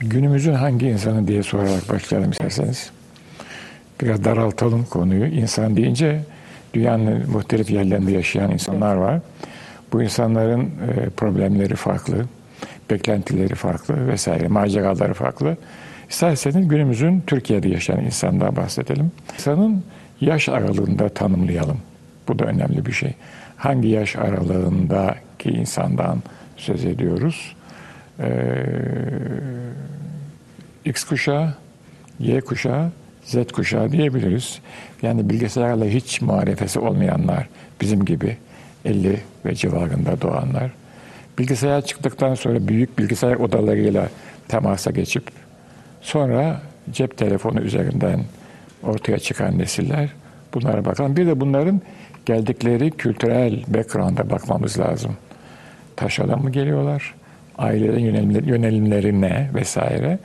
Günümüzün hangi insanı diye sorarak başlayalım isterseniz. Biraz daraltalım konuyu. İnsan deyince dünyanın muhtelif yerlerinde yaşayan insanlar var. Bu insanların e, problemleri farklı, beklentileri farklı vesaire, maceraları farklı. İsterseniz günümüzün Türkiye'de yaşayan insandan bahsedelim. İnsanın yaş aralığında tanımlayalım. Bu da önemli bir şey. Hangi yaş aralığındaki insandan söz ediyoruz? Ee, X kuşağı, Y kuşağı, Z kuşağı diyebiliriz. Yani bilgisayarla hiç muharefesi olmayanlar, bizim gibi 50 ve civarında doğanlar. Bilgisayar çıktıktan sonra büyük bilgisayar odalarıyla temasa geçip sonra cep telefonu üzerinden ortaya çıkan nesiller bunlara bakalım. Bir de bunların geldikleri kültürel background'a bakmamız lazım. Taşradan mı geliyorlar? Ailelerin yönelimleri, yönelimleri ne vesaire.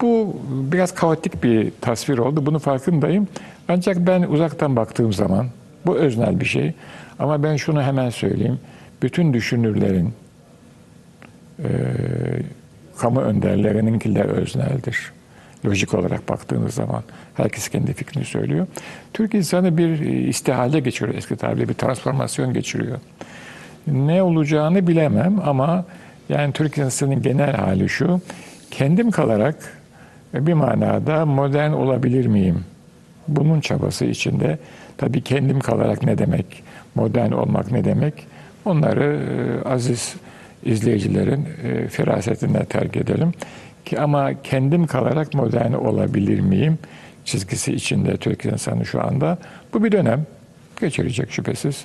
Bu biraz kaotik bir tasvir oldu. Bunu farkındayım. Ancak ben uzaktan baktığım zaman bu öznel bir şey. Ama ben şunu hemen söyleyeyim. Bütün düşünürlerin, e, kamu önderlerininkiler özneldir. Lojik olarak baktığınız zaman herkes kendi fikrini söylüyor. Türk insanı bir istihale geçiriyor eski tabirle bir transformasyon geçiriyor. Ne olacağını bilemem ama yani Türk insanının genel hali şu. Kendim kalarak bir manada modern olabilir miyim? Bunun çabası içinde tabii kendim kalarak ne demek, modern olmak ne demek? Onları e, aziz izleyicilerin e, ferasetine terk edelim. Ki ama kendim kalarak modern olabilir miyim? Çizgisi içinde Türk insanı şu anda. Bu bir dönem geçirecek şüphesiz.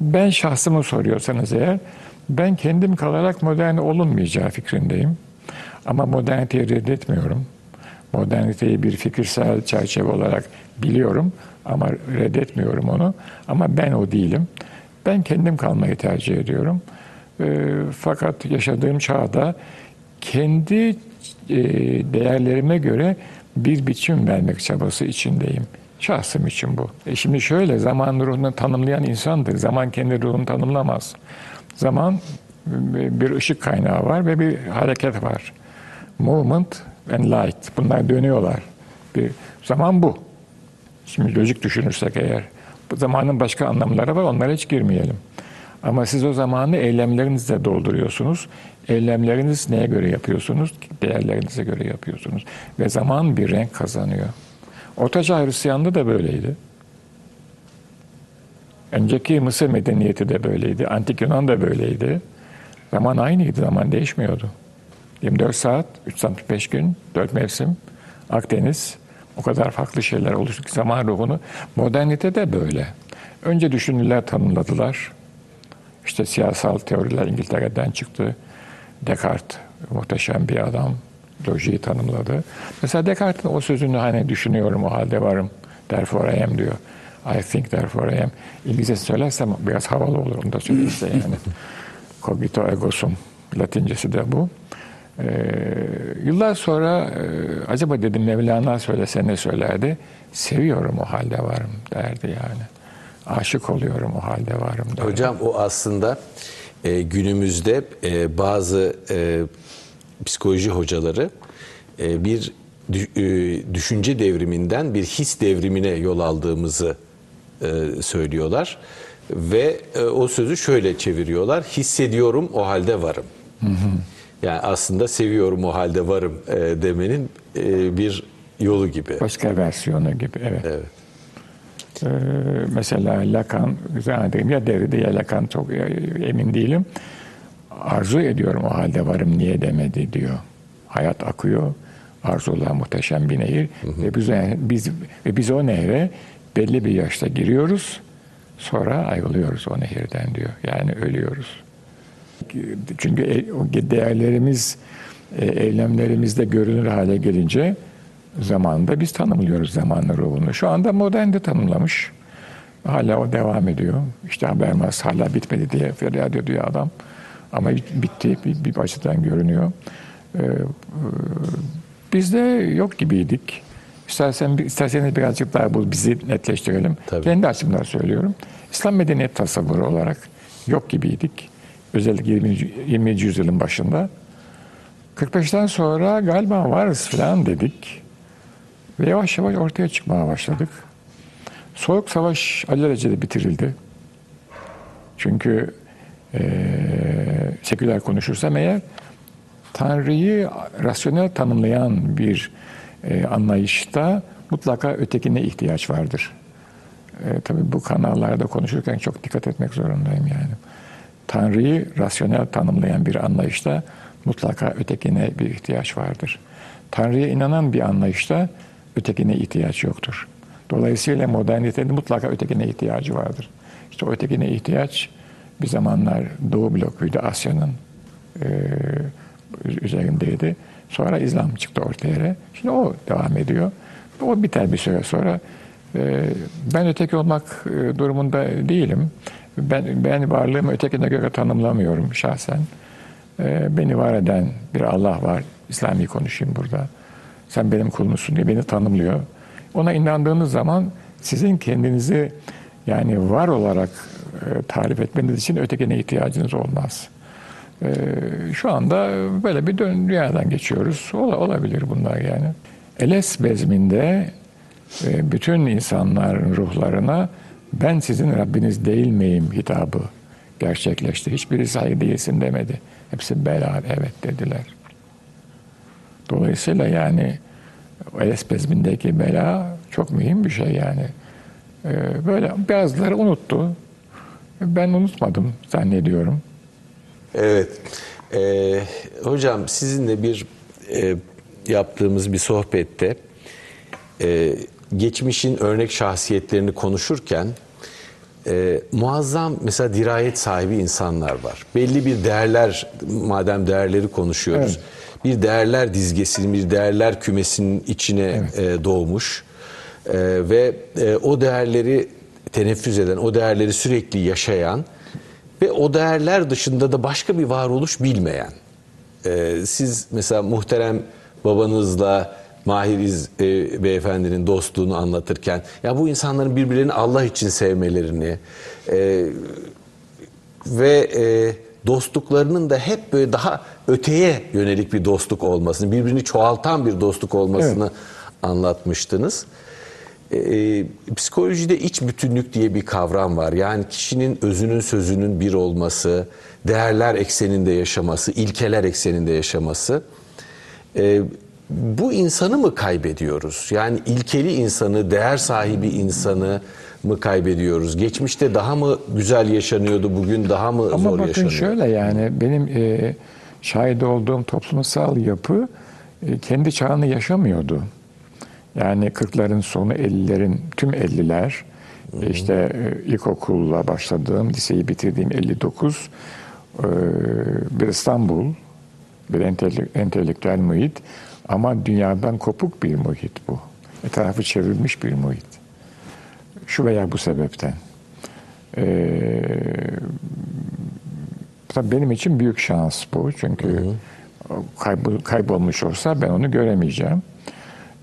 Ben şahsımı soruyorsanız eğer ben kendim kalarak modern olunmayacağı fikrindeyim. Ama moderniteyi reddetmiyorum. Moderniteyi bir fikirsel çerçeve olarak biliyorum ama reddetmiyorum onu. Ama ben o değilim. Ben kendim kalmayı tercih ediyorum. E, fakat yaşadığım çağda kendi e, değerlerime göre bir biçim vermek çabası içindeyim. Şahsım için bu. E şimdi şöyle, zaman ruhunu tanımlayan insandır. Zaman kendi ruhunu tanımlamaz. Zaman bir ışık kaynağı var ve bir hareket var. Movement and light. Bunlar dönüyorlar. Bir zaman bu. Şimdi lojik düşünürsek eğer. Bu zamanın başka anlamları var. Onlara hiç girmeyelim. Ama siz o zamanı eylemlerinizle dolduruyorsunuz. Eylemleriniz neye göre yapıyorsunuz? Değerlerinize göre yapıyorsunuz. Ve zaman bir renk kazanıyor. Ortaçağ Hristiyanlığı da böyleydi. Önceki Mısır medeniyeti de böyleydi. Antik Yunan da böyleydi. Zaman aynıydı, zaman değişmiyordu. 24 saat, 365 gün, 4 mevsim, Akdeniz, o kadar farklı şeyler oluştu ki zaman ruhunu. Modernite de böyle. Önce düşünürler tanımladılar. İşte siyasal teoriler İngiltere'den çıktı. Descartes muhteşem bir adam. Lojiyi tanımladı. Mesela Descartes'in o sözünü hani düşünüyorum o halde varım. Therefore I am diyor. I think therefore I am. İngilizce söylersem biraz havalı olur onu da söyleyeyim yani. Cogito ergo sum. Latincesi de bu. Ee, yıllar sonra e, acaba dedim Mevlana söylese ne söylerdi? Seviyorum o halde varım derdi yani. Aşık oluyorum o halde varım derdi. Hocam o aslında e, günümüzde e, bazı e, psikoloji hocaları e, bir e, düşünce devriminden bir his devrimine yol aldığımızı e, söylüyorlar ve e, o sözü şöyle çeviriyorlar hissediyorum o halde varım. Hı hı. Yani aslında seviyorum o halde varım e, demenin e, bir yolu gibi. Başka versiyonu gibi evet. Evet. Ee, mesela Lacan, zannederim ya Derrida ya Lacan çok emin değilim. Arzu ediyorum o halde varım niye demedi diyor. Hayat akıyor. Arzular muhteşem bir nehir. Hı hı. Ve biz, biz, ve biz o nehre belli bir yaşta giriyoruz. Sonra ayrılıyoruz o nehirden diyor. Yani ölüyoruz. Çünkü e, değerlerimiz, e, eylemlerimizde görünür hale gelince zamanında biz tanımlıyoruz zamanın ruhunu. Şu anda modernde tanımlamış. Hala o devam ediyor. İşte Habermas hala bitmedi diye feryat ediyor adam. Ama bitti bir, bir açıdan görünüyor. Ee, e, biz de yok gibiydik. İstersen, isterseniz birazcık daha bu bizi netleştirelim. Tabii. Kendi açımdan söylüyorum. İslam medeniyet tasavvuru olarak yok gibiydik. Özellikle 20. 20. yüzyılın başında. 45'ten sonra galiba varız falan dedik. Ve yavaş yavaş ortaya çıkmaya başladık. Soğuk savaş alelacele bitirildi. Çünkü eee seküler konuşursam eğer Tanrı'yı rasyonel tanımlayan bir e, anlayışta mutlaka ötekine ihtiyaç vardır. E, tabii bu kanallarda konuşurken çok dikkat etmek zorundayım yani. Tanrı'yı rasyonel tanımlayan bir anlayışta mutlaka ötekine bir ihtiyaç vardır. Tanrı'ya inanan bir anlayışta ötekine ihtiyaç yoktur. Dolayısıyla modernitenin mutlaka ötekine ihtiyacı vardır. İşte o ötekine ihtiyaç bir zamanlar Doğu blokuydu Asya'nın e, üzerindeydi. Sonra İslam çıktı ortaya. Şimdi o devam ediyor. O biter bir süre sonra. E, ben öteki olmak e, durumunda değilim. Ben, ben varlığımı ötekine göre tanımlamıyorum şahsen. E, beni var eden bir Allah var. İslami konuşayım burada. Sen benim kulumsun diye beni tanımlıyor. Ona inandığınız zaman sizin kendinizi yani var olarak e, tarif etmeniz için ötekine ihtiyacınız olmaz. E, şu anda böyle bir dünyadan geçiyoruz. Ola, olabilir bunlar yani. Eles bezminde e, bütün insanların ruhlarına ben sizin Rabbiniz değil miyim hitabı gerçekleşti. Hiçbiri saygı değilsin demedi. Hepsi bela evet dediler. Dolayısıyla yani Eles bezmindeki bela çok mühim bir şey yani. Ee, böyle bazıları unuttu. Ben unutmadım zannediyorum. Evet. Ee, hocam sizinle bir e, yaptığımız bir sohbette e, geçmişin örnek şahsiyetlerini konuşurken e, muazzam mesela dirayet sahibi insanlar var. Belli bir değerler, madem değerleri konuşuyoruz, evet. bir değerler dizgesinin, bir değerler kümesinin içine evet. e, doğmuş e, ve e, o değerleri teneffüs eden, o değerleri sürekli yaşayan ve o değerler dışında da başka bir varoluş bilmeyen. E, siz mesela muhterem babanızla Mahiriz e, beyefendinin dostluğunu anlatırken ya bu insanların birbirlerini Allah için sevmelerini e, ve e, dostluklarının da hep böyle daha öteye yönelik bir dostluk olmasını, birbirini çoğaltan bir dostluk olmasını evet. anlatmıştınız. E, psikolojide iç bütünlük diye bir kavram var. Yani kişinin özünün sözünün bir olması, değerler ekseninde yaşaması, ilkeler ekseninde yaşaması. E, bu insanı mı kaybediyoruz? Yani ilkeli insanı, değer sahibi insanı mı kaybediyoruz? Geçmişte daha mı güzel yaşanıyordu, bugün daha mı Ama zor bakın yaşanıyor? şöyle yani benim e, şahit olduğum toplumsal yapı e, kendi çağını yaşamıyordu. Yani 40'ların sonu 50'lerin tüm 50'ler hı işte e, ilkokulla başladığım, liseyi bitirdiğim 59 e, bir İstanbul, bir entelektüel muhit ama dünyadan kopuk bir muhit bu. Etrafı çevrilmiş bir muhit. Şu veya bu sebepten. Ee, tabii benim için büyük şans bu. Çünkü hı hı. Kaybol, kaybolmuş olsa ben onu göremeyeceğim.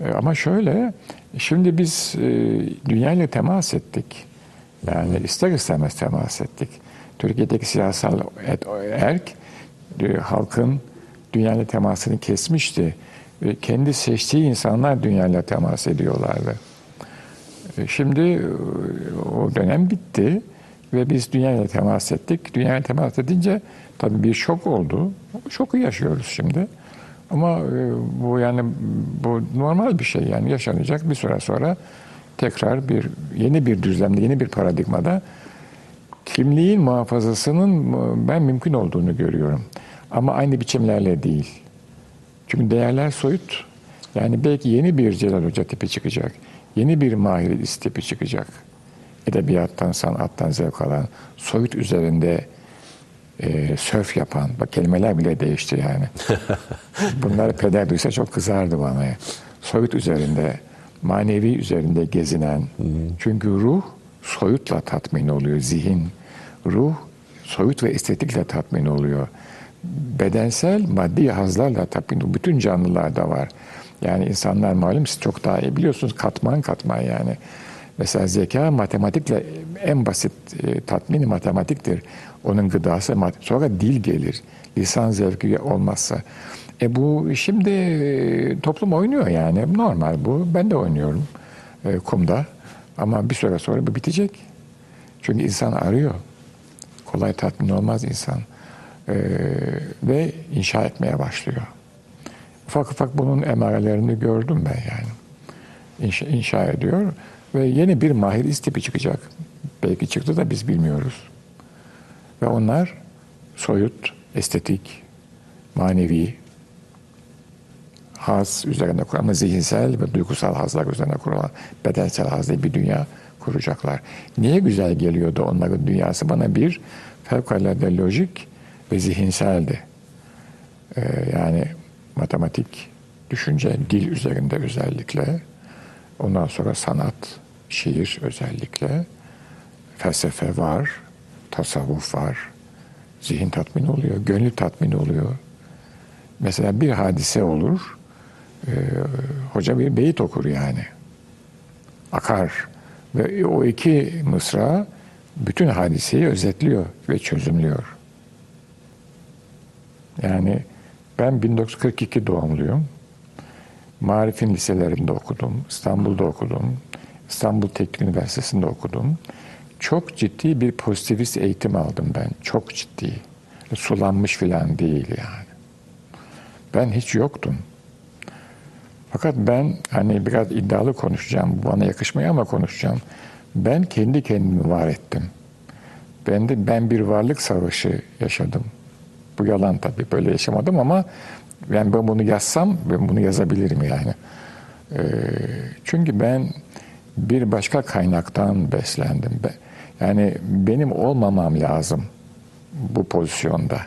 Ee, ama şöyle, şimdi biz e, dünyayla temas ettik. Yani ister istemez temas ettik. Türkiye'deki siyasal erk e, halkın dünyayla temasını kesmişti kendi seçtiği insanlar dünyayla temas ediyorlardı. E, şimdi o dönem bitti ve biz dünyayla temas ettik. Dünyayla temas edince tabii bir şok oldu. Şoku yaşıyoruz şimdi. Ama e, bu yani bu normal bir şey yani yaşanacak bir süre sonra tekrar bir yeni bir düzlemde, yeni bir paradigmada kimliğin muhafazasının ben mümkün olduğunu görüyorum. Ama aynı biçimlerle değil. Çünkü değerler soyut. Yani belki yeni bir Celal Hoca tipi çıkacak. Yeni bir Mahir tipi çıkacak. Edebiyattan, sanattan zevk alan, soyut üzerinde e, sörf yapan, bak kelimeler bile değişti yani. Bunları peder duysa çok kızardı bana. Soyut üzerinde, manevi üzerinde gezinen. Çünkü ruh soyutla tatmin oluyor, zihin. Ruh soyut ve estetikle tatmin oluyor bedensel maddi hazlarla tatmin bütün canlılarda var. Yani insanlar malum siz çok daha iyi biliyorsunuz katman katman yani. Mesela zeka matematikle en basit e, tatmini matematiktir. Onun gıdası sonra dil gelir. Lisan zevki olmazsa. E bu şimdi e, toplum oynuyor yani. Normal bu. Ben de oynuyorum e, kumda. Ama bir süre sonra bu bitecek. Çünkü insan arıyor. Kolay tatmin olmaz insan. E, ve inşa etmeye başlıyor. Ufak ufak bunun emarelerini gördüm ben yani. İnşa, inşa ediyor ve yeni bir mahir istipi çıkacak. Belki çıktı da biz bilmiyoruz. Ve onlar soyut, estetik, manevi, haz üzerine kurulan zihinsel ve duygusal hazlar üzerine kurulan bedensel hazlı bir dünya kuracaklar. Niye güzel geliyordu onların dünyası? Bana bir fevkalade lojik ve zihinseldi. Ee, yani matematik, düşünce, dil üzerinde özellikle, ondan sonra sanat, şiir özellikle, felsefe var, tasavvuf var, zihin tatmin oluyor, gönül tatmin oluyor. Mesela bir hadise olur, e, hoca bir beyit okur yani. Akar. Ve o iki mısra bütün hadiseyi özetliyor ve çözümlüyor. Yani ben 1942 doğumluyum. Marif'in liselerinde okudum. İstanbul'da okudum. İstanbul Teknik Üniversitesi'nde okudum. Çok ciddi bir pozitivist eğitim aldım ben. Çok ciddi. Sulanmış filan değil yani. Ben hiç yoktum. Fakat ben hani biraz iddialı konuşacağım. Bana yakışmıyor ama konuşacağım. Ben kendi kendimi var ettim. Ben de ben bir varlık savaşı yaşadım. Bu yalan tabii. Böyle yaşamadım ama yani ben bunu yazsam ben bunu yazabilirim yani. Ee, çünkü ben bir başka kaynaktan beslendim. Yani benim olmamam lazım bu pozisyonda.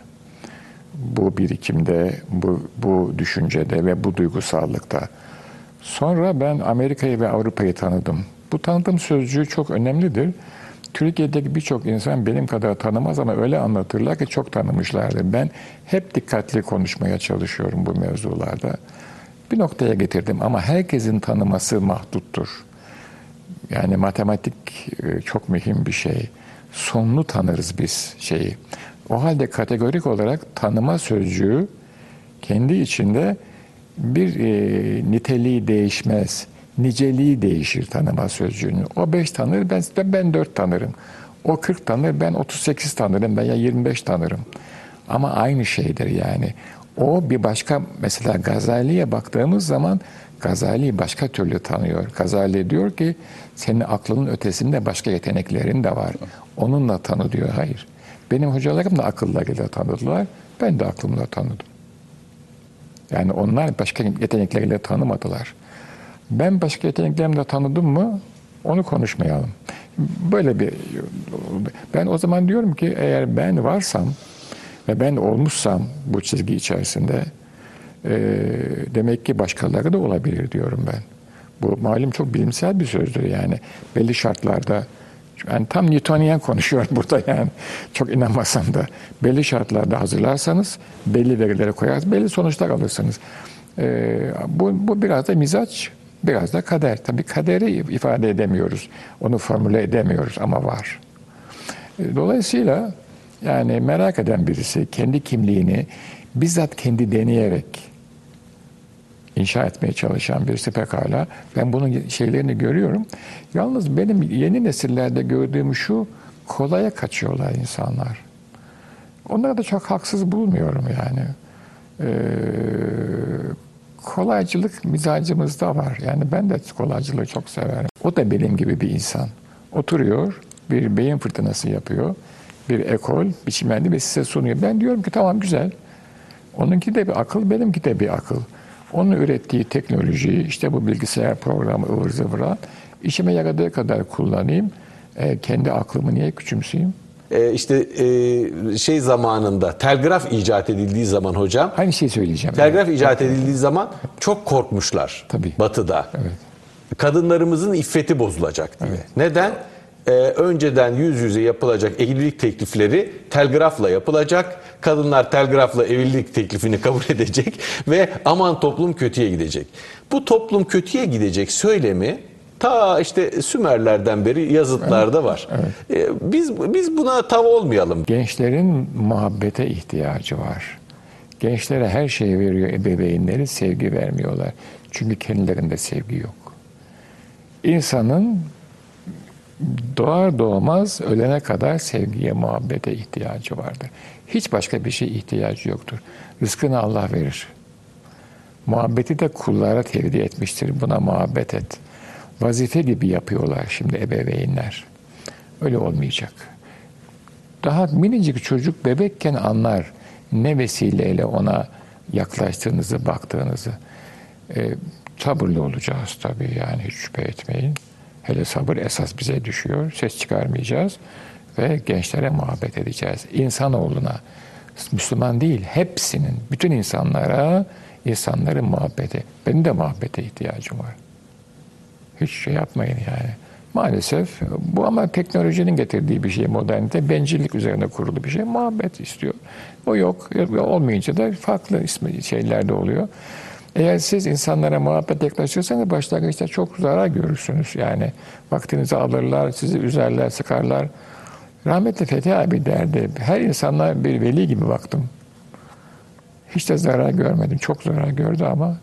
Bu birikimde, bu, bu düşüncede ve bu duygusallıkta. Sonra ben Amerika'yı ve Avrupa'yı tanıdım. Bu tanıdığım sözcüğü çok önemlidir. Türkiye'deki birçok insan benim kadar tanımaz ama öyle anlatırlar ki çok tanımışlardır. Ben hep dikkatli konuşmaya çalışıyorum bu mevzularda. Bir noktaya getirdim ama herkesin tanıması mahduttur. Yani matematik e, çok mühim bir şey. Sonunu tanırız biz şeyi. O halde kategorik olarak tanıma sözcüğü kendi içinde bir e, niteliği değişmez niceliği değişir tanıma sözcüğünün. O beş tanır, ben, ben dört tanırım. O kırk tanır, ben otuz sekiz tanırım veya yirmi beş tanırım. Ama aynı şeydir yani. O bir başka, mesela Gazali'ye baktığımız zaman Gazali başka türlü tanıyor. Gazali diyor ki senin aklının ötesinde başka yeteneklerin de var. Onunla tanı diyor. Hayır. Benim hocalarım da akıllarıyla tanıdılar. Ben de aklımla tanıdım. Yani onlar başka yetenekleriyle tanımadılar. Ben başka yeteneklerimle tanıdım mı onu konuşmayalım. Böyle bir ben o zaman diyorum ki eğer ben varsam ve ben olmuşsam bu çizgi içerisinde e, demek ki başkaları da olabilir diyorum ben. Bu malum çok bilimsel bir sözdür yani. Belli şartlarda yani tam Newtonian konuşuyor burada yani. Çok inanmasam da. Belli şartlarda hazırlarsanız, belli verilere koyarsınız, belli sonuçlar alırsınız. Ee, bu, bu biraz da mizaç Biraz da kader. Tabii kaderi ifade edemiyoruz. Onu formüle edemiyoruz ama var. E, dolayısıyla yani merak eden birisi kendi kimliğini bizzat kendi deneyerek inşa etmeye çalışan birisi pekala. Ben bunun şeylerini görüyorum. Yalnız benim yeni nesillerde gördüğüm şu kolaya kaçıyorlar insanlar. Onları da çok haksız bulmuyorum yani. Ee, kolaycılık mizacımızda var. Yani ben de kolaycılığı çok severim. O da benim gibi bir insan. Oturuyor, bir beyin fırtınası yapıyor. Bir ekol, biçimlendi ve size sunuyor. Ben diyorum ki tamam güzel. Onunki de bir akıl, benimki de bir akıl. Onun ürettiği teknolojiyi, işte bu bilgisayar programı ıvır zıvıra işime yaradığı kadar kullanayım. E, kendi aklımı niye küçümseyeyim? E, işte e, şey zamanında telgraf icat edildiği zaman hocam. Aynı şeyi söyleyeceğim. Telgraf evet. icat edildiği zaman çok korkmuşlar. Tabii. Batı'da. Evet. Kadınlarımızın iffeti bozulacak diye. Evet. Neden? Ee, önceden yüz yüze yapılacak evlilik teklifleri telgrafla yapılacak. Kadınlar telgrafla evlilik teklifini kabul edecek ve aman toplum kötüye gidecek. Bu toplum kötüye gidecek söylemi Ta işte Sümerlerden beri yazıtlarda evet, var. Evet. Ee, biz biz buna tav olmayalım. Gençlerin muhabbete ihtiyacı var. Gençlere her şeyi veriyor ebeveynleri, sevgi vermiyorlar. Çünkü kendilerinde sevgi yok. İnsanın doğar doğmaz ölene kadar sevgiye, muhabbete ihtiyacı vardır. Hiç başka bir şey ihtiyacı yoktur. Rızkını Allah verir. Muhabbeti de kullara tevdi etmiştir. Buna muhabbet et. Vazife gibi yapıyorlar şimdi ebeveynler. Öyle olmayacak. Daha minicik çocuk bebekken anlar ne vesileyle ona yaklaştığınızı, baktığınızı. E, sabırlı olacağız tabii yani hiç şüphe etmeyin. Hele sabır esas bize düşüyor. Ses çıkarmayacağız ve gençlere muhabbet edeceğiz. İnsanoğluna, Müslüman değil, hepsinin, bütün insanlara, insanların muhabbeti. Benim de muhabbete ihtiyacım var. Hiç şey yapmayın yani. Maalesef bu ama teknolojinin getirdiği bir şey modernite. Bencillik üzerine kurulu bir şey. Muhabbet istiyor. O yok. Olmayınca da farklı şeyler de oluyor. Eğer siz insanlara muhabbet yaklaşırsanız başlangıçta çok zarar görürsünüz. Yani vaktinizi alırlar, sizi üzerler, sıkarlar. Rahmetli Fethi abi derdi, her insanlar bir veli gibi baktım. Hiç de zarar görmedim. Çok zarar gördü ama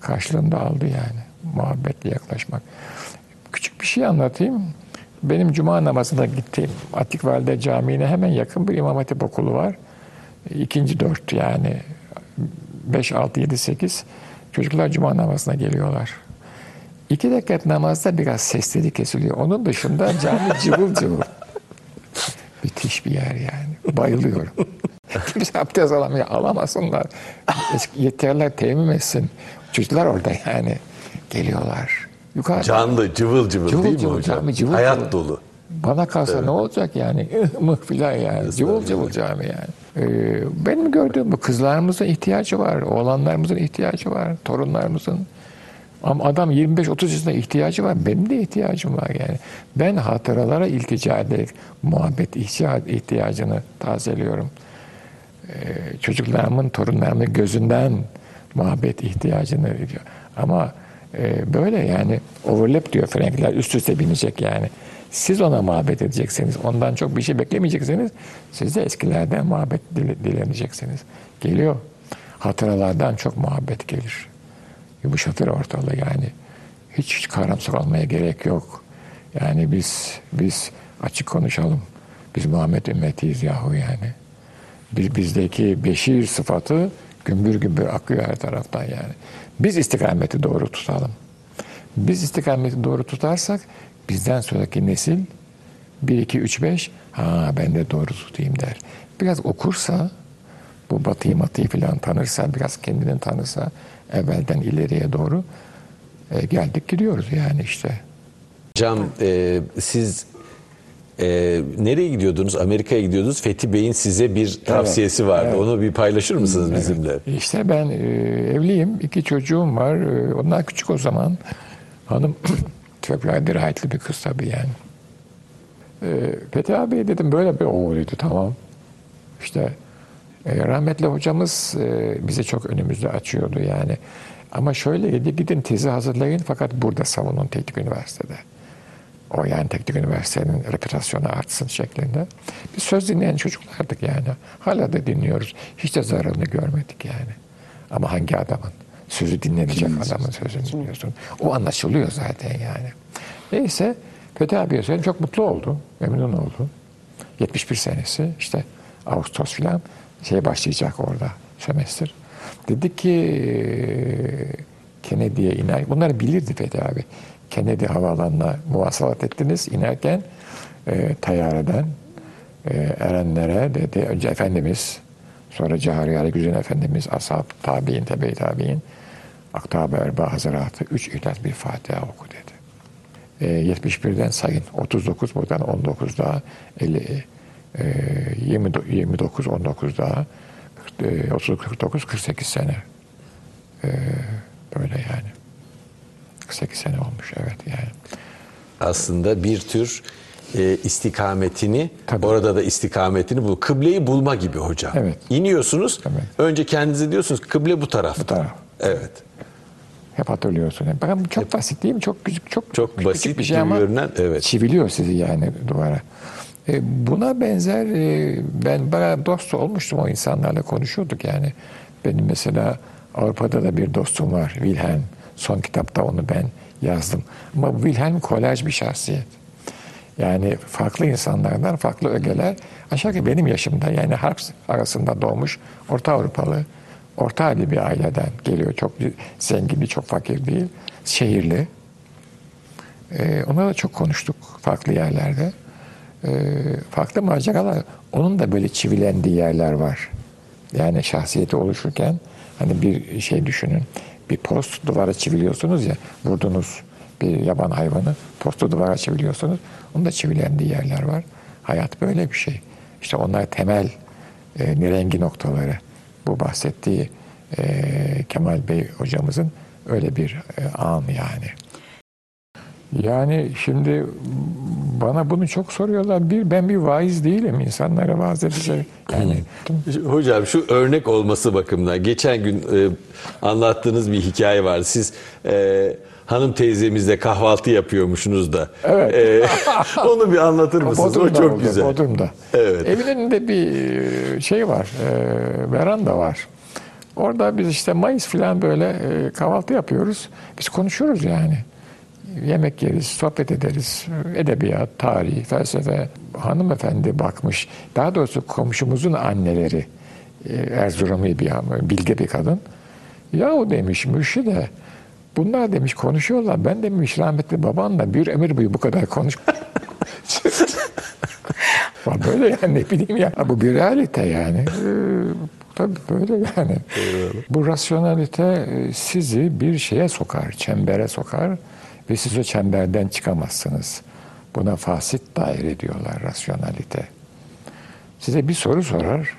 karşılığında aldı yani. Muhabbetle yaklaşmak. Küçük bir şey anlatayım. Benim cuma namazına gittiğim Atik Valide Camii'ne hemen yakın bir İmam Hatip okulu var. İkinci dört yani 5, 6, 7, 8 çocuklar cuma namazına geliyorlar. İki rekat namazda biraz sesleri kesiliyor. Onun dışında cami cıvıl cıvıl. Müthiş bir yer yani. Bayılıyorum. Kimse abdest alamıyor. Alamasınlar. Yeterler temin etsin. Çocuklar orada yani. Geliyorlar. Yukarıda. Canlı, cıvıl cıvıl, cıvıl değil cıvıl, mi hocam? Cami, cıvıl Hayat cıvıl. dolu. Bana kalsa evet. ne olacak yani? Mıh filan yani. Cıvıl cıvıl cami yani. Ee, benim gördüğüm bu kızlarımızın ihtiyacı var. Oğlanlarımızın ihtiyacı var. Torunlarımızın. Ama adam 25-30 yaşında ihtiyacı var. Benim de ihtiyacım var yani. Ben hatıralara iltica ederek muhabbet ihtiyacını tazeliyorum. Ee, çocuklarımın, torunlarımın gözünden muhabbet ihtiyacını ama e, böyle yani overlap diyor Frankler üst üste binecek yani. Siz ona muhabbet edeceksiniz. Ondan çok bir şey beklemeyeceksiniz. Siz de eskilerden muhabbet dileneceksiniz. Geliyor. Hatıralardan çok muhabbet gelir. Yumuşatır ortalığı yani. Hiç, hiç karamsar olmaya gerek yok. Yani biz biz açık konuşalım. Biz Muhammed ümmetiyiz yahu yani. Biz, bizdeki beşir sıfatı gümbür gümbür akıyor her taraftan yani. Biz istikameti doğru tutalım. Biz istikameti doğru tutarsak bizden sonraki nesil 1, 2, 3, 5 ha ben de doğru tutayım der. Biraz okursa bu batıyı matıyı falan tanırsa biraz kendini tanırsa evvelden ileriye doğru e, geldik gidiyoruz yani işte. Hocam e, siz e, nereye gidiyordunuz? Amerika'ya gidiyordunuz. Fethi Bey'in size bir tavsiyesi evet, vardı. Evet. Onu bir paylaşır mısınız evet. bizimle? İşte ben e, evliyim. iki çocuğum var. E, onlar küçük o zaman. Hanım çok dirayetli bir kız tabii yani. E, Fethi abi dedim böyle bir o dedi tamam. İşte e, rahmetli hocamız e, bize çok önümüzde açıyordu yani. Ama şöyle dedi gidin tezi hazırlayın fakat burada savunun teknik üniversitede. O yani teknik üniversitenin reputasyonu artsın şeklinde. Biz söz dinleyen çocuklardık yani. Hala da dinliyoruz. Hiç de zararını görmedik yani. Ama hangi adamın? Sözü dinlenecek adamın sözünü dinliyorsun. O anlaşılıyor zaten yani. Neyse Fethi abiye söyledim. Çok mutlu oldu. Memnun oldu. 71 senesi işte Ağustos filan şey başlayacak orada sömestr. Dedi ki Kennedy'ye iner. Bunları bilirdi Fethi abi. Kennedy havaalanına muvasalat ettiniz inerken e, tayyareden e, erenlere dedi önce Efendimiz sonra Cahari Güzel Efendimiz ashab tabi'in tebe tabi'in Aktab-ı Erba Hazretleri üç ihlas bir Fatiha oku dedi. E, 71'den sayın 39 buradan 19 daha 50 e, 20, 29 19 daha 30 49 48 sene e, böyle yani. 48 sene olmuş evet yani. Aslında bir tür e, istikametini, Tabii. orada da istikametini bu kıbleyi bulma gibi hocam. Evet. İniyorsunuz. Evet. Önce kendinize diyorsunuz kıble bu tarafta. Bu taraf. Evet. Hep hatırlıyorsun. Bakın çok Hep. basit değil mi? Çok küçük, çok, çok basit bir şey ama görünen, evet. çiviliyor sizi yani duvara. E, buna benzer e, ben bayağı dost olmuştum o insanlarla konuşuyorduk yani. Benim mesela Avrupa'da da bir dostum var Wilhelm. Son kitapta onu ben yazdım. Ama Wilhelm kolaj bir şahsiyet. Yani farklı insanlardan farklı ögeler aşağı benim yaşımda yani harp arasında doğmuş Orta Avrupalı, orta halli bir aileden geliyor. Çok zengin bir, çok fakir değil. Şehirli. Ee, onlarla çok konuştuk farklı yerlerde. Ee, farklı maceralar. Onun da böyle çivilendiği yerler var. Yani şahsiyeti oluşurken hani bir şey düşünün. Bir post duvara çiviliyorsunuz ya vurdunuz bir yaban hayvanı postu duvara çiviliyorsunuz. Onun da çivilendiği yerler var. Hayat böyle bir şey. İşte onlar temel e, nirengi noktaları. Bu bahsettiği e, Kemal Bey hocamızın öyle bir e, an yani. Yani şimdi bana bunu çok soruyorlar. Bir ben bir vaiz değilim. insanlara vaaz edecek. Yani Hocam şu örnek olması bakımından geçen gün e, anlattığınız bir hikaye var. Siz e, hanım teyzemizle kahvaltı yapıyormuşsunuz da. Evet. E, onu bir anlatır mısınız? o Bodrum'da çok oldu, güzel. Bodrum'da. Evet. Evin önünde bir şey var. E, veranda var. Orada biz işte Mayıs falan böyle e, kahvaltı yapıyoruz. Biz konuşuyoruz yani. Yemek yeriz, sohbet ederiz. Edebiyat, tarih, felsefe. Hanımefendi bakmış. Daha doğrusu komşumuzun anneleri. E, Erzurumlu bir bilge bir kadın. Yahu demiş mürşide. Bunlar demiş konuşuyorlar. Ben demiş rahmetli babanla bir ömür boyu bu kadar konuş. Böyle yani ne bileyim ya. Bu bir realite yani. Ee, tabii böyle yani. Bu rasyonalite e, sizi bir şeye sokar, çembere sokar ve siz o çemberden çıkamazsınız. Buna fasit daire diyorlar rasyonalite. Size bir soru sorar.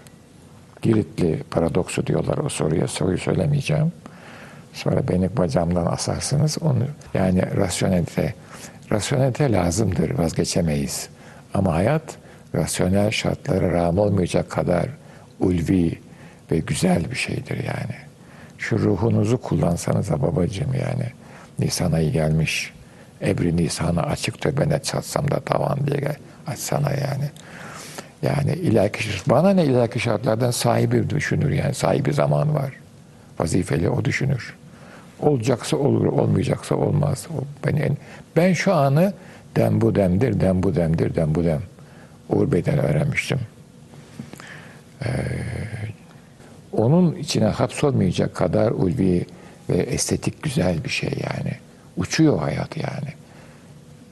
Giritli paradoksu diyorlar o soruya. Soruyu söylemeyeceğim. Sonra beni bacağımdan asarsınız. Onu yani rasyonelite rasyonelite lazımdır. Vazgeçemeyiz. Ama hayat rasyonel şartlara rağmen olmayacak kadar ulvi ve güzel bir şeydir yani. Şu ruhunuzu kullansanız babacığım yani. Nisan ayı gelmiş. Ebri Nisan'ı açık töbene çatsam da tavan diye. Açsana yani. Yani ileriki bana ne ileriki şartlardan sahibi düşünür yani. Sahibi zaman var. Vazifeli o düşünür. Olacaksa olur, olmayacaksa olmaz. O ben, ben şu anı dem bu demdir, dem bu demdir, dem bu dem. Uğur Bey'den öğrenmiştim. Ee, onun içine hapsolmayacak kadar ulvi ve estetik güzel bir şey yani. Uçuyor hayat yani.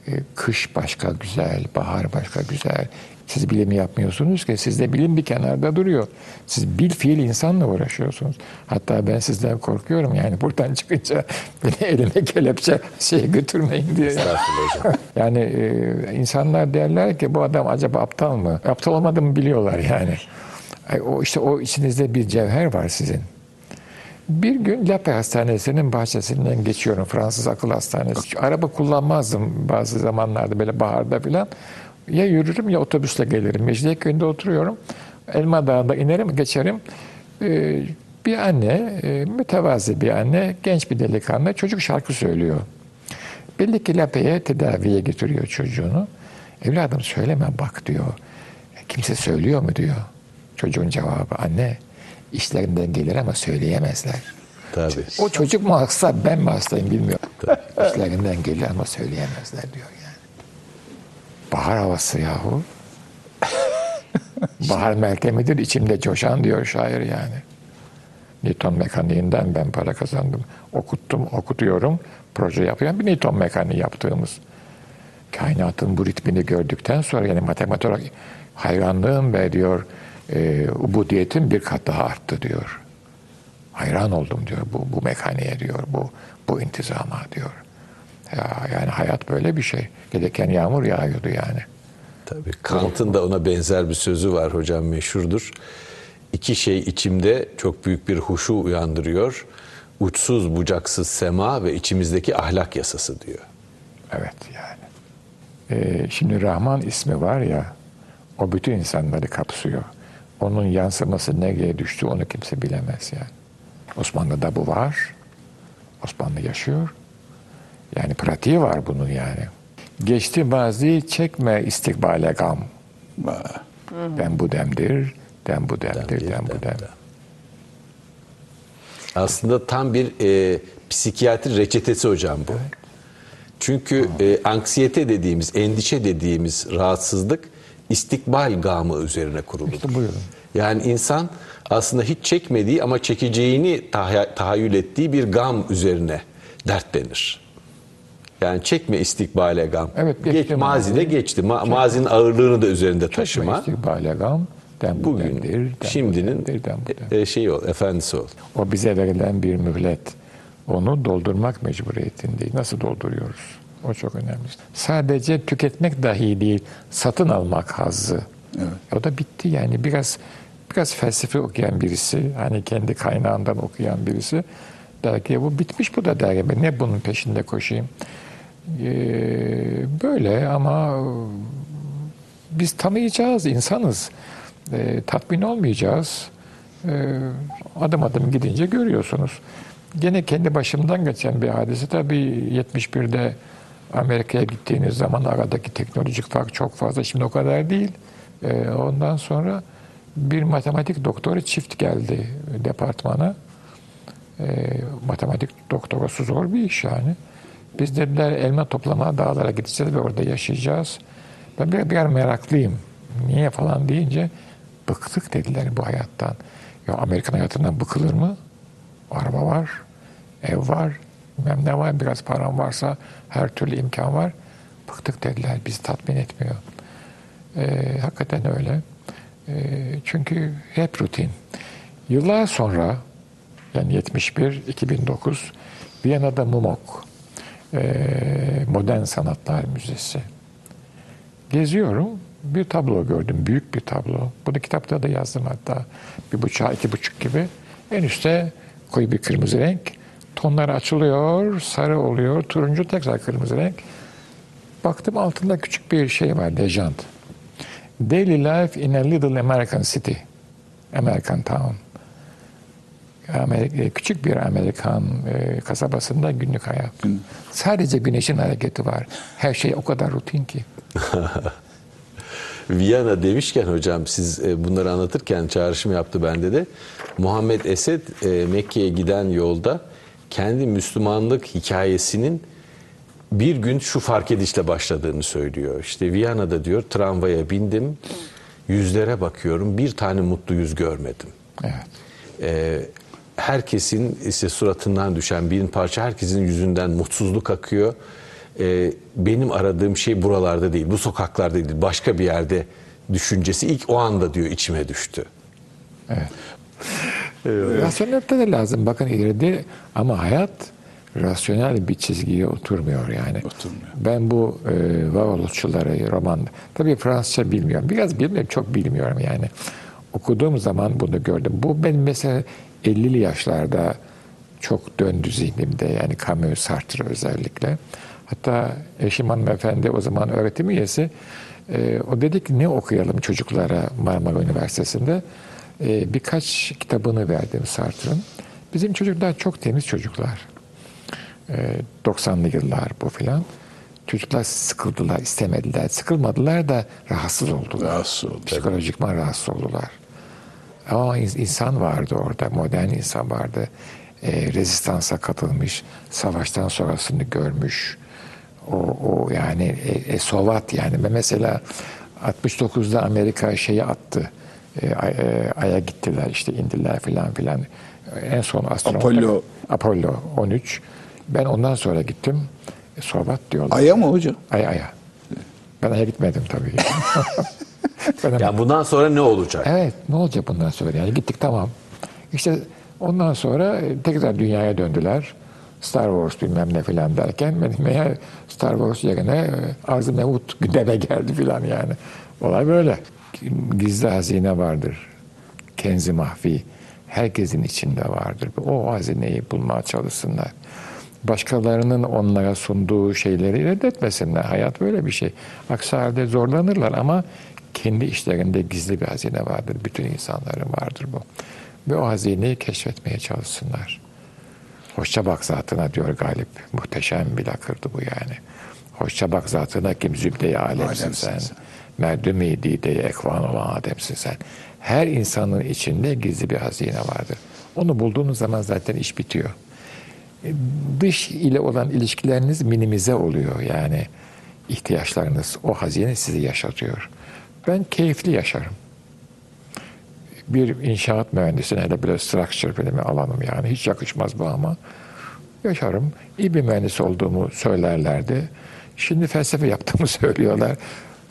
Ee, kış başka güzel, bahar başka güzel. Siz bilim yapmıyorsunuz ki sizde bilim bir kenarda duruyor. Siz bil fiil insanla uğraşıyorsunuz. Hatta ben sizden korkuyorum yani buradan çıkınca beni elime kelepçe şey götürmeyin diye. Yani e, insanlar derler ki bu adam acaba aptal mı? Aptal olmadığımı biliyorlar yani. O işte o içinizde bir cevher var sizin. Bir gün Lape Hastanesi'nin bahçesinden geçiyorum. Fransız akıl hastanesi. Araba kullanmazdım bazı zamanlarda böyle baharda filan. Ya yürürüm ya otobüsle gelirim. Mecidiyeköy'ünde oturuyorum. Elma Dağı'nda inerim, geçerim. Ee, bir anne, e, mütevazi bir anne, genç bir delikanlı çocuk şarkı söylüyor. Belli ki Lape'ye tedaviye getiriyor çocuğunu. Evladım söyleme bak diyor. Kimse söylüyor mu diyor. Çocuğun cevabı anne işlerinden gelir ama söyleyemezler. Tabii. O çocuk mu hasta ben mi hastayım bilmiyorum. İşlerinden gelir ama söyleyemezler diyor yani. Bahar havası yahu. Bahar meltemidir içimde coşan diyor şair yani. Newton mekaniğinden ben para kazandım. Okuttum, okutuyorum. Proje yapıyorum. Bir Newton mekaniği yaptığımız. Kainatın bu ritmini gördükten sonra yani matematik olarak hayranlığım ve diyor e, ubudiyetim bir kat daha arttı diyor. Hayran oldum diyor bu, bu mekaniğe diyor. Bu, bu intizama diyor. Ya, yani hayat böyle bir şey. Gelirken yağmur yağıyordu yani. Tabii. Kant'ın da ona benzer bir sözü var hocam meşhurdur. İki şey içimde çok büyük bir huşu uyandırıyor. Uçsuz bucaksız sema ve içimizdeki ahlak yasası diyor. Evet yani. Ee, şimdi Rahman ismi var ya, o bütün insanları kapsıyor. Onun yansıması nereye düştü onu kimse bilemez yani. Osmanlı'da bu var. Osmanlı yaşıyor. Yani pratiği var bunun yani. Geçti mazi çekme istikbale gam. Dem bu demdir, dem bu demdir, dem bu dem. Aslında tam bir e, psikiyatri reçetesi hocam bu. Çünkü e, anksiyete dediğimiz, endişe dediğimiz rahatsızlık istikbal gamı üzerine kuruludur. İşte buyurun. Yani insan aslında hiç çekmediği ama çekeceğini tahay- tahayyül ettiği bir gam üzerine dertlenir. Yani çekme istikbale gam. Evet, Geç, geçti mazide mazi. geçti. Ma- mazinin ağırlığını da üzerinde taşıma. İstikbale gam, den bu Bugün dendir, den şimdinin dendir, den e, şeyi ol, efendisi ol. O bize verilen bir mühlet. Onu doldurmak mecburiyetindeyiz. Nasıl dolduruyoruz? O çok önemli. Sadece tüketmek dahi değil, satın almak hazzı. O da bitti yani biraz biraz felsefe okuyan birisi, hani kendi kaynağından okuyan birisi der ki bu bitmiş bu da der ben ne bunun peşinde koşayım. Ee, böyle ama biz tanıyacağız, insanız. Ee, tatmin olmayacağız. Ee, adım adım gidince görüyorsunuz. Gene kendi başımdan geçen bir hadise tabii 71'de Amerika'ya gittiğiniz zaman aradaki teknolojik fark çok fazla. Şimdi o kadar değil. Ee, ondan sonra bir matematik doktoru çift geldi departmana. Ee, matematik doktorası zor bir iş yani. Biz dediler elma toplamaya dağlara gideceğiz ve orada yaşayacağız. Ben bir, bir meraklıyım. Niye falan deyince bıktık dediler bu hayattan. Ya Amerikan hayatından bıkılır mı? Araba var, ev var, bilmem ne var, biraz param varsa her türlü imkan var. Bıktık dediler, bizi tatmin etmiyor. Ee, hakikaten öyle. Ee, çünkü hep rutin. Yıllar sonra, yani 71, 2009, Viyana'da MUMOK, ee, Modern Sanatlar Müzesi. Geziyorum, bir tablo gördüm, büyük bir tablo. Bunu kitapta da yazdım hatta. Bir buçuk, iki buçuk gibi. En üstte koyu bir kırmızı renk. Tonlar açılıyor, sarı oluyor, turuncu tekrar kırmızı renk. Baktım altında küçük bir şey var, lejant. Daily life in a little American city. American town. Amerika, küçük bir Amerikan e, kasabasında günlük hayat. Sadece güneşin hareketi var. Her şey o kadar rutin ki. Viyana demişken hocam siz e, bunları anlatırken çağrışım yaptı bende de. Muhammed Esed e, Mekke'ye giden yolda kendi Müslümanlık hikayesinin bir gün şu fark edişle başladığını söylüyor. İşte Viyana'da diyor tramvaya bindim, yüzlere bakıyorum, bir tane mutlu yüz görmedim. Evet. Ee, herkesin işte suratından düşen bin parça, herkesin yüzünden mutsuzluk akıyor. Ee, benim aradığım şey buralarda değil, bu sokaklarda değil, başka bir yerde düşüncesi ilk o anda diyor içime düştü. Evet. Rasyonelite de lazım. Bakın ileride ama hayat rasyonel bir çizgiye oturmuyor yani. Oturmuyor. Ben bu e, varoluşçuları roman, tabii Fransızca bilmiyorum. Biraz bilmiyorum, çok bilmiyorum yani. Okuduğum zaman bunu gördüm. Bu benim mesela 50'li yaşlarda çok döndü zihnimde yani Camus, Sartre özellikle. Hatta eşim hanımefendi o zaman öğretim üyesi. E, o dedi ki ne okuyalım çocuklara Marmara Üniversitesi'nde. E, birkaç kitabını verdim Sartre'ın. Bizim çocuklar çok temiz çocuklar. E, 90'lı yıllar bu filan. Çocuklar sıkıldılar, istemediler. Sıkılmadılar da rahatsız oldular. Rahatsız oldu. Psikolojikman rahatsız oldular. Ama in- insan vardı orada, modern insan vardı. E, rezistansa katılmış, savaştan sonrasını görmüş. O, o yani e, e, Sovat yani. Mesela 69'da Amerika şeyi attı. E, e, Ay'a gittiler işte indiler filan filan. En son astronot. Apollo. Apollo 13. Ben ondan sonra gittim. E, Sovat diyorlar. Aya mı hocam? Ay Ay'a. Ben Ay'a gitmedim tabii. ben ama- Yani bundan sonra ne olacak? Evet, ne olacak bundan sonra? Yani gittik tamam. İşte ondan sonra e, tekrar dünyaya döndüler. Star Wars bilmem ne filan derken benim meğer Star Wars yerine Arz-ı Mevut gündeme geldi filan yani. Olay böyle. Gizli hazine vardır. Kenzi mahfi. Herkesin içinde vardır. O hazineyi bulmaya çalışsınlar. Başkalarının onlara sunduğu şeyleri reddetmesinler. Hayat böyle bir şey. Aksi halde zorlanırlar ama kendi işlerinde gizli bir hazine vardır. Bütün insanların vardır bu. Ve o hazineyi keşfetmeye çalışsınlar. Hoşça bak zatına diyor Galip. Muhteşem bir lakırdı bu yani. Hoşça bak zatına kim zübde-i alemsin Alemsin sen. sen. Merdüm-i dide ekvan olan ademsin sen. Her insanın içinde gizli bir hazine vardır. Onu bulduğunuz zaman zaten iş bitiyor. E, Dış ile olan ilişkileriniz minimize oluyor. Yani ihtiyaçlarınız, o hazine sizi yaşatıyor. Ben keyifli yaşarım. Bir inşaat mühendisine hele böyle structure bilimi alanım yani hiç yakışmaz bu ama yaşarım. İyi bir mühendis olduğumu söylerlerdi. Şimdi felsefe yaptığımı söylüyorlar.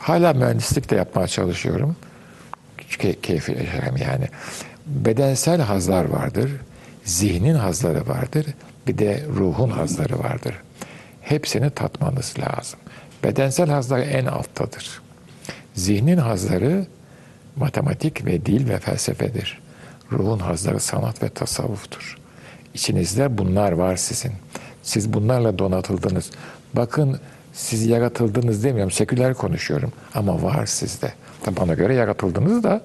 Hala mühendislik de yapmaya çalışıyorum. Key- yaşarım yani. Bedensel hazlar vardır. Zihnin hazları vardır. Bir de ruhun hazları vardır. Hepsini tatmanız lazım. Bedensel hazlar en alttadır. Zihnin hazları matematik ve dil ve felsefedir. Ruhun hazları sanat ve tasavvuftur. İçinizde bunlar var sizin. Siz bunlarla donatıldınız. Bakın siz yaratıldınız demiyorum, seküler konuşuyorum. Ama var sizde. Tabi bana göre yaratıldınız da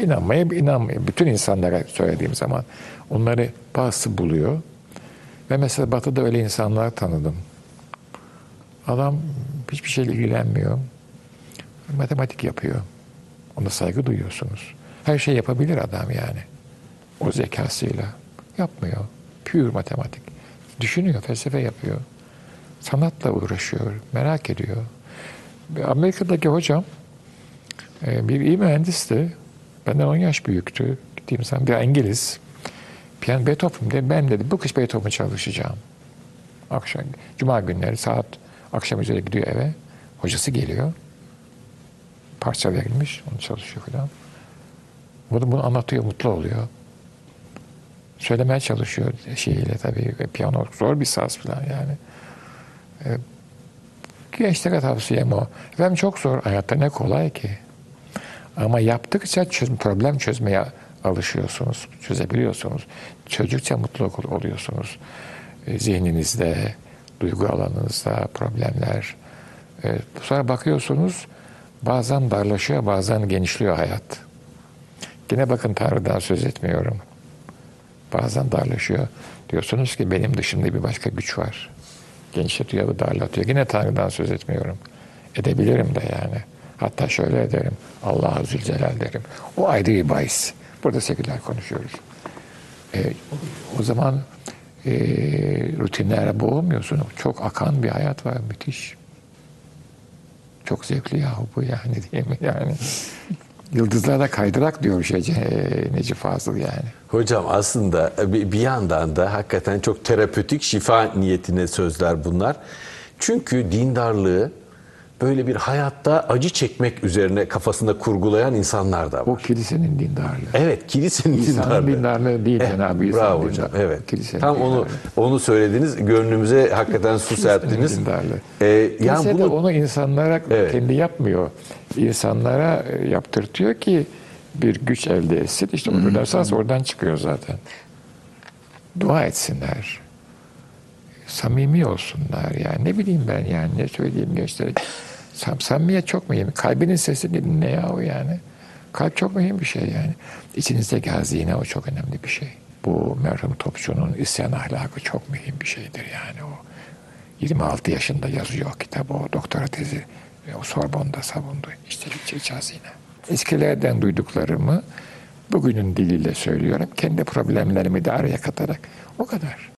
inanmaya inanmaya. Bütün insanlara söylediğim zaman onları bazısı buluyor. Ve mesela Batı'da öyle insanlar tanıdım. Adam hiçbir şeyle ilgilenmiyor. Matematik yapıyor. Ona saygı duyuyorsunuz. Her şey yapabilir adam yani. O zekasıyla. Yapmıyor. Pür matematik. Düşünüyor, felsefe yapıyor. Sanatla uğraşıyor, merak ediyor. Amerika'daki hocam e, bir iyi mühendisti. Benden 10 yaş büyüktü. Gittiğim zaman bir İngiliz. Piyan Beethoven de ben dedi bu kış Beethoven çalışacağım. Akşam, cuma günleri saat akşam üzere gidiyor eve. Hocası geliyor. Parça verilmiş. Onu çalışıyor falan. Bunu, bunu anlatıyor, mutlu oluyor. Söylemeye çalışıyor şeyiyle tabii. Piyano zor bir saz falan yani. Ee, gençlere tavsiyem o. Efendim çok zor. Hayatta ne kolay ki. Ama yaptıkça çöz, problem çözmeye alışıyorsunuz. Çözebiliyorsunuz. Çocukça mutlu ol- oluyorsunuz. Ee, zihninizde, duygu alanınızda problemler. Ee, sonra bakıyorsunuz bazen darlaşıyor, bazen genişliyor hayat. Yine bakın Tanrı'dan söz etmiyorum. Bazen darlaşıyor. Diyorsunuz ki benim dışımda bir başka güç var. Genişletiyor ve darlatıyor. Yine Tanrı'dan söz etmiyorum. Edebilirim de yani. Hatta şöyle ederim. Allah'a Zülcelal derim. O ayrı bir bahis. Burada seküler konuşuyoruz. E, o zaman e, rutinlere boğulmuyorsun. Çok akan bir hayat var. Müthiş. Çok zevkli yahu bu yani değil mi? Yani yıldızlara kaydırak diyor şey, e, Necip Fazıl yani. Hocam aslında bir bir yandan da hakikaten çok terapötik şifa niyetine sözler bunlar. Çünkü dindarlığı böyle bir hayatta acı çekmek üzerine kafasında kurgulayan insanlar da O var. kilisenin dindarlığı. Evet, kilisenin İnsanın dindarlığı. dindarlığı değil Eh, Cenab-ı İsa'nın Bravo hocam. dindarlığı. Evet. Kilisenin Tam onu dindarlığı. onu söylediniz. Gönlümüze hakikaten su serptiniz. Ee, Yani yani bunu onu insanlara Evet. kendi yapmıyor. İnsanlara e, yaptırtıyor ki bir güç elde etsin. İşte o Rönesans oradan çıkıyor zaten. Dua etsinler. Samimi olsunlar yani. Ne bileyim ben yani ne söyleyeyim gençlere. Sam samimiyet çok mühim. Kalbinin sesi dinle ya o yani. Kalp çok mühim bir şey yani. İçinizdeki hazine o çok önemli bir şey. Bu merhum Topçu'nun isyan ahlakı çok mühim bir şeydir yani o. 26 yaşında yazıyor kitabı, o doktora tezi. Ve o Sorbon'da savundu. İşte iç hazine. Eskilerden duyduklarımı bugünün diliyle söylüyorum. Kendi problemlerimi de araya katarak. O kadar.